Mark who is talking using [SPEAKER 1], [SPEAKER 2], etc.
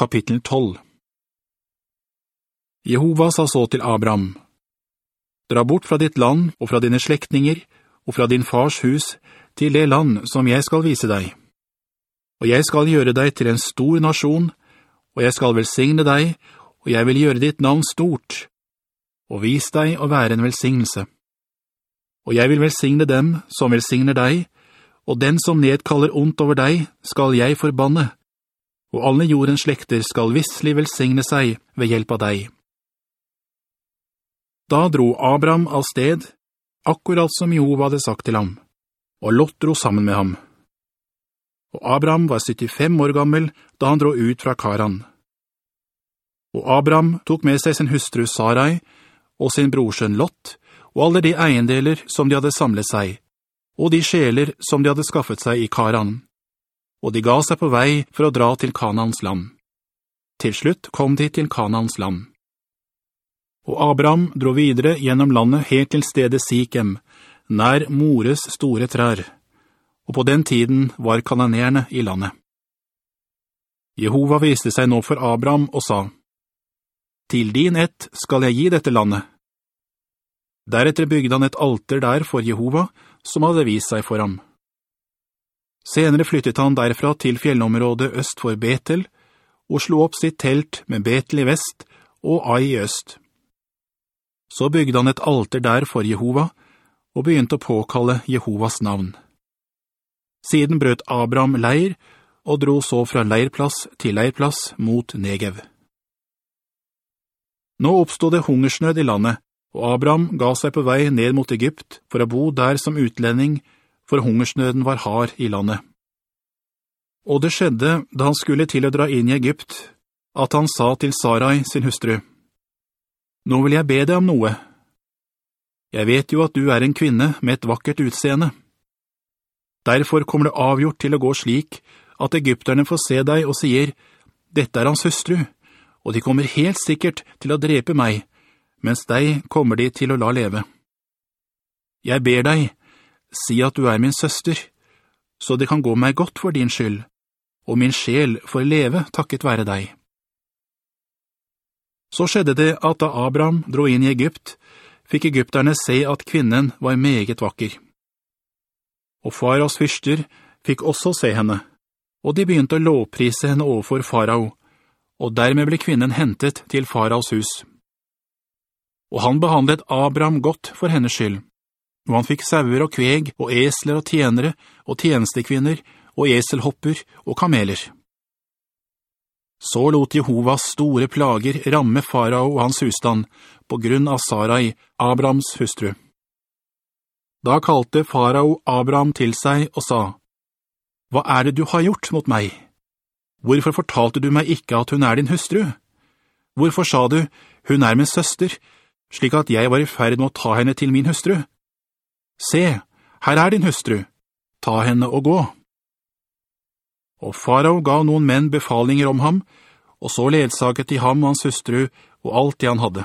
[SPEAKER 1] Kapittel 12 Jehova sa så til Abraham, «Dra bort fra ditt land og fra dine slektinger og fra din fars hus til det land som jeg skal vise deg. Og jeg skal gjøre deg til en stor nasjon, og jeg skal velsigne deg, og jeg vil gjøre ditt navn stort, og vis deg å være en velsignelse. Og jeg vil velsigne dem som velsigner deg, og den som nedkaller ondt over deg skal jeg forbanne, og alle jordens slekter skal visselig velsigne seg ved hjelp av deg. Da dro Abraham av sted, akkurat som Jehova hadde sagt til ham, og Lot dro sammen med ham. Og Abraham var 75 år gammel da han dro ut fra Karan. Og Abraham tok med seg sin hustru Sarai og sin brorsønn Lot, og alle de eiendeler som de hadde samlet seg, og de sjeler som de hadde skaffet seg i Karan. Og de ga seg på vei for å dra til Kanans land. Til slutt kom de til Kanans land. Og Abraham dro videre gjennom landet helt til stedet Sikhem, nær Mores store trær, og på den tiden var kananerne i landet. Jehova viste seg nå for Abraham og sa, «Til din ett skal jeg gi dette landet.» Deretter bygde han et alter der for Jehova, som hadde vist seg for ham. Senere flyttet han derfra til fjellområdet øst for Betel, og slo opp sitt telt med Betel i vest og Ai i øst. Så bygde han et alter der for Jehova, og begynte å påkalle Jehovas navn. Siden brøt Abraham leir, og dro så fra leirplass til leirplass mot Negev. Nå oppstod det hungersnød i landet, og Abraham ga seg på vei ned mot Egypt for å bo der som utlending, for hungersnøden var hard i landet. Og det skjedde, da han skulle til å dra inn i Egypt, at han sa til Sarai, sin hustru, «Nå vil jeg be deg om noe. Jeg vet jo at du er en kvinne med et vakkert utseende. Derfor kommer det avgjort til å gå slik at egypterne får se deg og sier, «Dette er hans hustru», og de kommer helt sikkert til å drepe meg, mens deg kommer de til å la leve. Jeg ber deg, si at du er min søster, så det kan gå meg godt for din skyld, og min sjel får leve takket være deg. Så skjedde det at da Abraham dro inn i Egypt, fikk egypterne se at kvinnen var meget vakker. Og faraos fyrster fikk også se henne, og de begynte å lovprise henne overfor farao, og dermed ble kvinnen hentet til faraos hus. Og han behandlet Abraham godt for hennes skyld, og han fikk sauer og kveg og esler og tjenere og tjenestekvinner og eselhopper og kameler. Så lot Jehovas store plager ramme farao og hans husstand, på grunn av Sarai, Abrahams hustru. Da kalte farao Abram til seg og sa, «Hva er det du har gjort mot meg? Hvorfor fortalte du meg ikke at hun er din hustru? Hvorfor sa du, hun er min søster, slik at jeg var i ferd med å ta henne til min hustru? Se, her er din hustru, ta henne og gå.» Og farao gav noen menn befalinger om ham, og så ledsaget de ham og hans hustru og alt det han hadde.